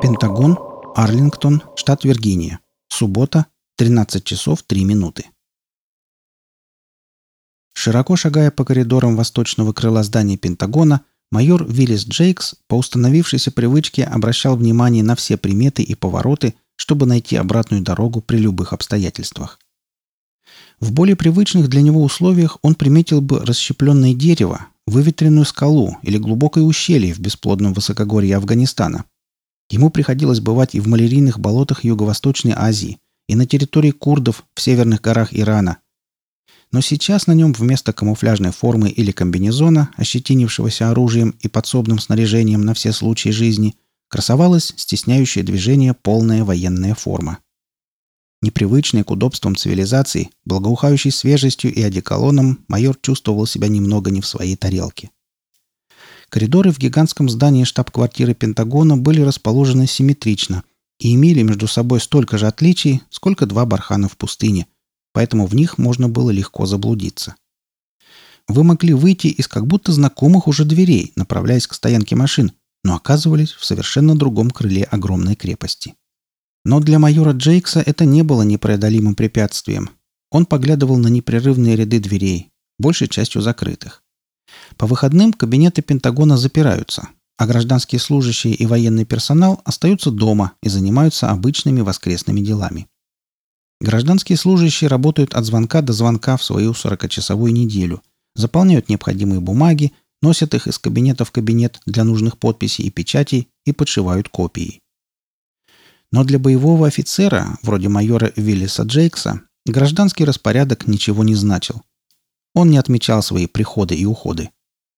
Пентагон, Арлингтон, штат Виргиния. Суббота, 13 часов 3 минуты. Широко шагая по коридорам восточного крыла здания Пентагона, майор Виллис Джейкс по установившейся привычке обращал внимание на все приметы и повороты, чтобы найти обратную дорогу при любых обстоятельствах. В более привычных для него условиях он приметил бы расщепленное дерево, выветренную скалу или глубокое ущелье в бесплодном высокогорье Афганистана. Ему приходилось бывать и в малярийных болотах Юго-Восточной Азии, и на территории курдов в северных горах Ирана. Но сейчас на нем вместо камуфляжной формы или комбинезона, ощетинившегося оружием и подсобным снаряжением на все случаи жизни, красовалась стесняющее движение полная военная форма. Непривычный к удобствам цивилизации, благоухающий свежестью и одеколоном, майор чувствовал себя немного не в своей тарелке. Коридоры в гигантском здании штаб-квартиры Пентагона были расположены симметрично и имели между собой столько же отличий, сколько два бархана в пустыне, поэтому в них можно было легко заблудиться. Вы могли выйти из как будто знакомых уже дверей, направляясь к стоянке машин, но оказывались в совершенно другом крыле огромной крепости. Но для майора Джейкса это не было непреодолимым препятствием. Он поглядывал на непрерывные ряды дверей, большей частью закрытых. По выходным кабинеты Пентагона запираются, а гражданские служащие и военный персонал остаются дома и занимаются обычными воскресными делами. Гражданские служащие работают от звонка до звонка в свою 40-часовую неделю, заполняют необходимые бумаги, носят их из кабинета в кабинет для нужных подписей и печатей и подшивают копии. Но для боевого офицера, вроде майора Виллиса Джейкса, гражданский распорядок ничего не значил. Он не отмечал свои приходы и уходы.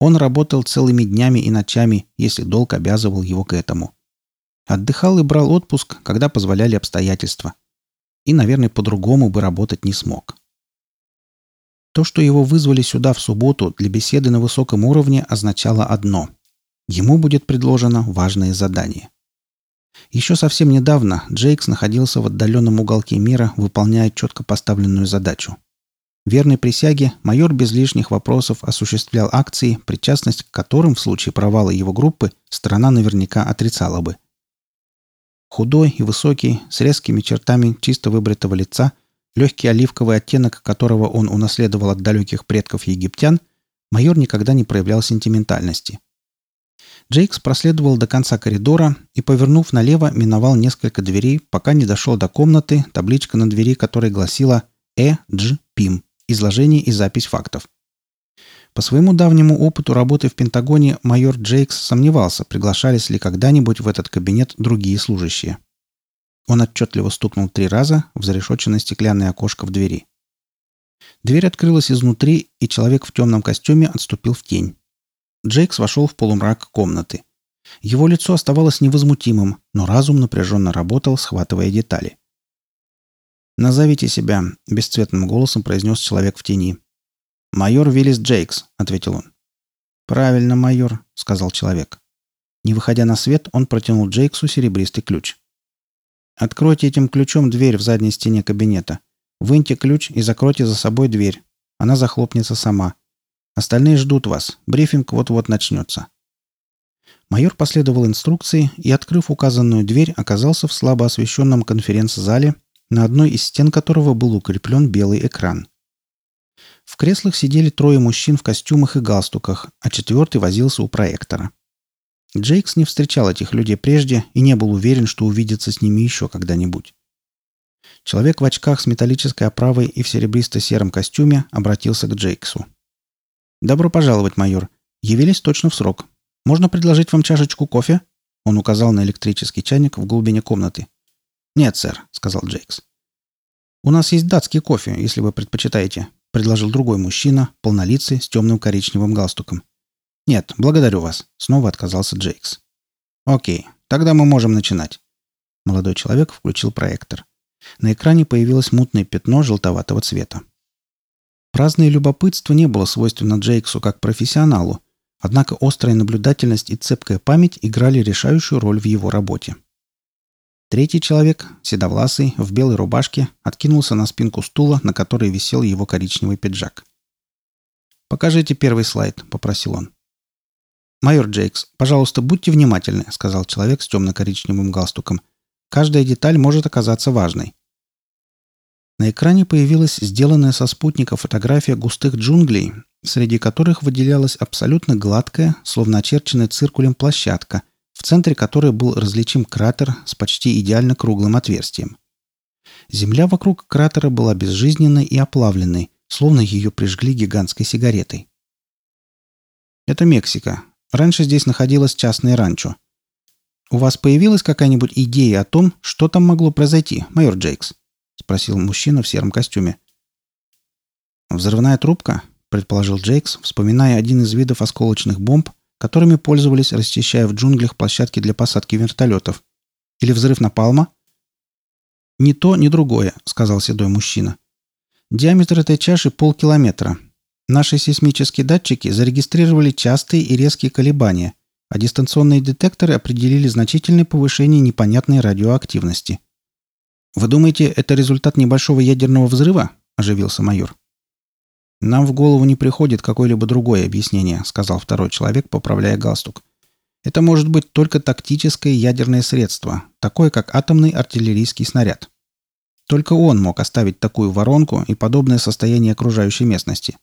Он работал целыми днями и ночами, если долг обязывал его к этому. Отдыхал и брал отпуск, когда позволяли обстоятельства. И, наверное, по-другому бы работать не смог. То, что его вызвали сюда в субботу для беседы на высоком уровне, означало одно. Ему будет предложено важное задание. Еще совсем недавно Джейкс находился в отдаленном уголке мира, выполняя четко поставленную задачу. Верной присяге майор без лишних вопросов осуществлял акции, причастность к которым в случае провала его группы страна наверняка отрицала бы. Худой и высокий, с резкими чертами чисто выбритого лица, легкий оливковый оттенок которого он унаследовал от далеких предков египтян, майор никогда не проявлял сентиментальности – Джейкс проследовал до конца коридора и, повернув налево, миновал несколько дверей, пока не дошел до комнаты, табличка на двери которой гласила «Э. Дж. Пим. Изложение и запись фактов». По своему давнему опыту работы в Пентагоне майор Джейкс сомневался, приглашались ли когда-нибудь в этот кабинет другие служащие. Он отчетливо стукнул три раза в зарешоченное стеклянное окошко в двери. Дверь открылась изнутри, и человек в темном костюме отступил в тень. Джейкс вошел в полумрак комнаты. Его лицо оставалось невозмутимым, но разум напряженно работал, схватывая детали. «Назовите себя», — бесцветным голосом произнес человек в тени. «Майор Виллис Джейкс», — ответил он. «Правильно, майор», — сказал человек. Не выходя на свет, он протянул Джейксу серебристый ключ. «Откройте этим ключом дверь в задней стене кабинета. Выньте ключ и закройте за собой дверь. Она захлопнется сама. Остальные ждут вас. Брифинг вот-вот начнется». Майор последовал инструкции и, открыв указанную дверь, оказался в слабо освещенном конференц-зале, на одной из стен которого был укреплен белый экран. В креслах сидели трое мужчин в костюмах и галстуках, а четвертый возился у проектора. Джейкс не встречал этих людей прежде и не был уверен, что увидится с ними еще когда-нибудь. Человек в очках с металлической оправой и в серебристо-сером костюме обратился к Джейксу. «Добро пожаловать, майор. Явились точно в срок. Можно предложить вам чашечку кофе?» Он указал на электрический чайник в глубине комнаты. «Нет, сэр», — сказал Джейкс. «У нас есть датский кофе, если вы предпочитаете», — предложил другой мужчина, полнолицый, с темным коричневым галстуком. «Нет, благодарю вас», — снова отказался Джейкс. «Окей, тогда мы можем начинать». Молодой человек включил проектор. На экране появилось мутное пятно желтоватого цвета. Праздное любопытство не было свойственно Джейксу как профессионалу, однако острая наблюдательность и цепкая память играли решающую роль в его работе. Третий человек, седовласый, в белой рубашке, откинулся на спинку стула, на которой висел его коричневый пиджак. «Покажите первый слайд», — попросил он. «Майор Джейкс, пожалуйста, будьте внимательны», — сказал человек с темно-коричневым галстуком. «Каждая деталь может оказаться важной». На экране появилась сделанная со спутника фотография густых джунглей, среди которых выделялась абсолютно гладкая, словно очерченная циркулем площадка, в центре которой был различим кратер с почти идеально круглым отверстием. Земля вокруг кратера была безжизненной и оплавленной, словно ее прижгли гигантской сигаретой. «Это Мексика. Раньше здесь находилось частное ранчо. У вас появилась какая-нибудь идея о том, что там могло произойти, майор Джейкс?» — спросил мужчина в сером костюме. «Взрывная трубка?» — предположил Джейкс, вспоминая один из видов осколочных бомб, которыми пользовались, расчищая в джунглях площадки для посадки вертолетов. «Или взрыв напалма?» «Ни то, ни другое», — сказал седой мужчина. «Диаметр этой чаши полкилометра. Наши сейсмические датчики зарегистрировали частые и резкие колебания, а дистанционные детекторы определили значительное повышение непонятной радиоактивности. «Вы думаете, это результат небольшого ядерного взрыва?» – оживился майор. «Нам в голову не приходит какое-либо другое объяснение», – сказал второй человек, поправляя галстук. «Это может быть только тактическое ядерное средство, такое как атомный артиллерийский снаряд. Только он мог оставить такую воронку и подобное состояние окружающей местности.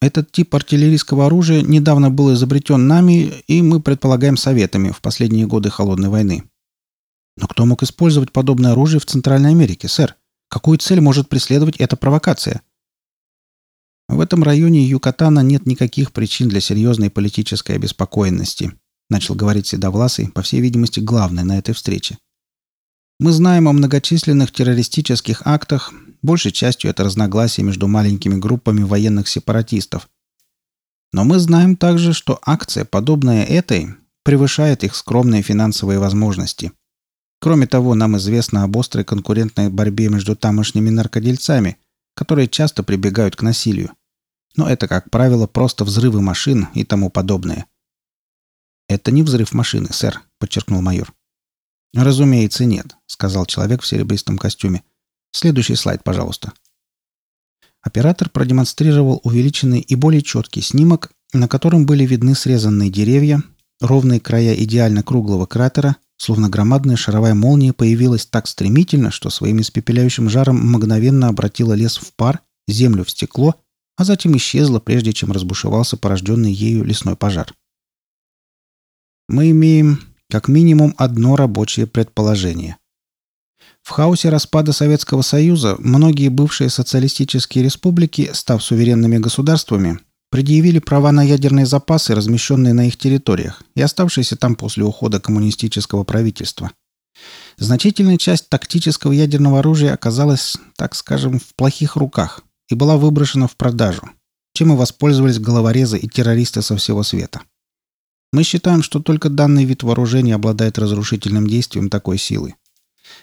Этот тип артиллерийского оружия недавно был изобретен нами, и мы предполагаем советами в последние годы Холодной войны. Но кто мог использовать подобное оружие в Центральной Америке, сэр? Какую цель может преследовать эта провокация? В этом районе Юкатана нет никаких причин для серьезной политической обеспокоенности, начал говорить Седовласый, по всей видимости, главный на этой встрече. Мы знаем о многочисленных террористических актах, большей частью это разногласия между маленькими группами военных сепаратистов. Но мы знаем также, что акция, подобная этой, превышает их скромные финансовые возможности – Кроме того, нам известно об острой конкурентной борьбе между тамошними наркодельцами, которые часто прибегают к насилию. Но это, как правило, просто взрывы машин и тому подобное. «Это не взрыв машины, сэр», — подчеркнул майор. «Разумеется, нет», — сказал человек в серебристом костюме. «Следующий слайд, пожалуйста». Оператор продемонстрировал увеличенный и более четкий снимок, на котором были видны срезанные деревья, ровные края идеально круглого кратера, Словно громадная шаровая молния появилась так стремительно, что своим испепеляющим жаром мгновенно обратила лес в пар, землю в стекло, а затем исчезла, прежде чем разбушевался порожденный ею лесной пожар. Мы имеем как минимум одно рабочее предположение. В хаосе распада Советского Союза многие бывшие социалистические республики, став суверенными государствами, предъявили права на ядерные запасы, размещенные на их территориях, и оставшиеся там после ухода коммунистического правительства. Значительная часть тактического ядерного оружия оказалась, так скажем, в плохих руках и была выброшена в продажу, чем и воспользовались головорезы и террористы со всего света. Мы считаем, что только данный вид вооружения обладает разрушительным действием такой силы.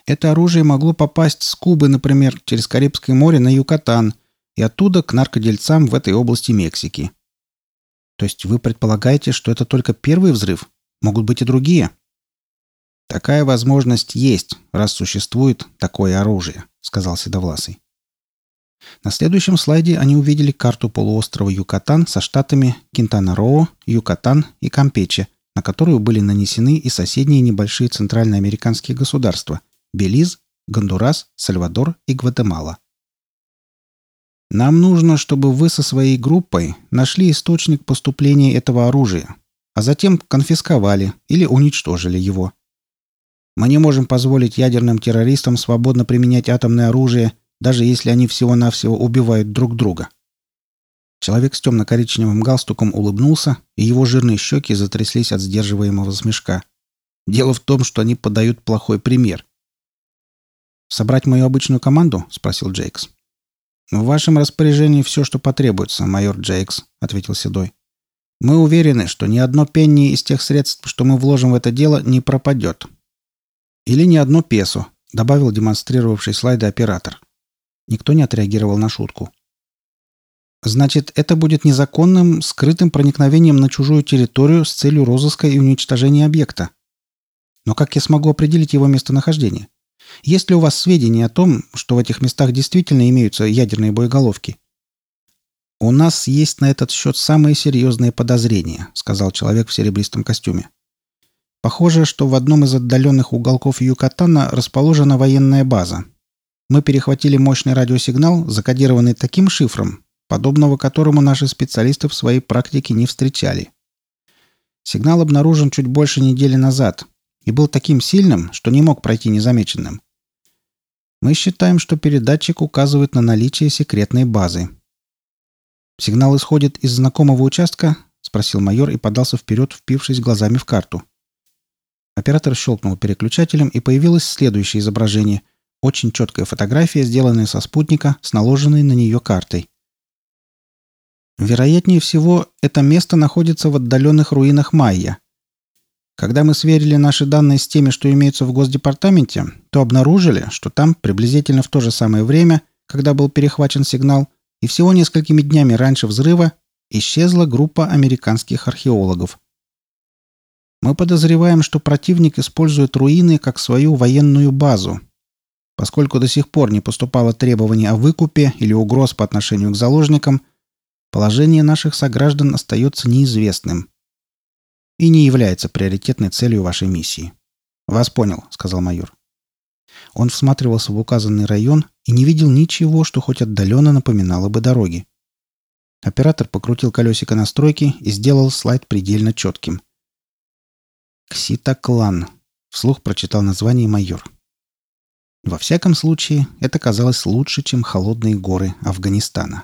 Это оружие могло попасть с Кубы, например, через Карибское море на Юкатан – и оттуда к наркодельцам в этой области Мексики. То есть вы предполагаете, что это только первый взрыв? Могут быть и другие? Такая возможность есть, раз существует такое оружие, сказал Седовласый. На следующем слайде они увидели карту полуострова Юкатан со штатами Кинтана-Роо, Юкатан и Кампече, на которую были нанесены и соседние небольшие центральноамериканские государства – Белиз, Гондурас, Сальвадор и Гватемала. Нам нужно, чтобы вы со своей группой нашли источник поступления этого оружия, а затем конфисковали или уничтожили его. Мы не можем позволить ядерным террористам свободно применять атомное оружие, даже если они всего-навсего убивают друг друга. Человек с темно-коричневым галстуком улыбнулся, и его жирные щеки затряслись от сдерживаемого смешка. Дело в том, что они подают плохой пример. «Собрать мою обычную команду?» – спросил Джейкс. «В вашем распоряжении все, что потребуется, майор Джейкс», — ответил Седой. «Мы уверены, что ни одно пенни из тех средств, что мы вложим в это дело, не пропадет». «Или ни одно песо», — добавил демонстрировавший слайды оператор. Никто не отреагировал на шутку. «Значит, это будет незаконным, скрытым проникновением на чужую территорию с целью розыска и уничтожения объекта. Но как я смогу определить его местонахождение?» Есть ли у вас сведения о том, что в этих местах действительно имеются ядерные боеголовки? «У нас есть на этот счет самые серьезные подозрения», — сказал человек в серебристом костюме. «Похоже, что в одном из отдаленных уголков Юкатана расположена военная база. Мы перехватили мощный радиосигнал, закодированный таким шифром, подобного которому наши специалисты в своей практике не встречали. Сигнал обнаружен чуть больше недели назад и был таким сильным, что не мог пройти незамеченным. Мы считаем, что передатчик указывает на наличие секретной базы. «Сигнал исходит из знакомого участка?» — спросил майор и подался вперед, впившись глазами в карту. Оператор щелкнул переключателем, и появилось следующее изображение. Очень четкая фотография, сделанная со спутника, с наложенной на нее картой. Вероятнее всего, это место находится в отдаленных руинах Майя. Когда мы сверили наши данные с теми, что имеются в Госдепартаменте, то обнаружили, что там приблизительно в то же самое время, когда был перехвачен сигнал, и всего несколькими днями раньше взрыва исчезла группа американских археологов. Мы подозреваем, что противник использует руины как свою военную базу. Поскольку до сих пор не поступало требований о выкупе или угроз по отношению к заложникам, положение наших сограждан остается неизвестным и не является приоритетной целью вашей миссии. «Вас понял», — сказал майор. Он всматривался в указанный район и не видел ничего, что хоть отдаленно напоминало бы дороги. Оператор покрутил настройки и сделал слайд предельно четким. «Кситоклан», — вслух прочитал название майор. Во всяком случае, это казалось лучше, чем холодные горы Афганистана.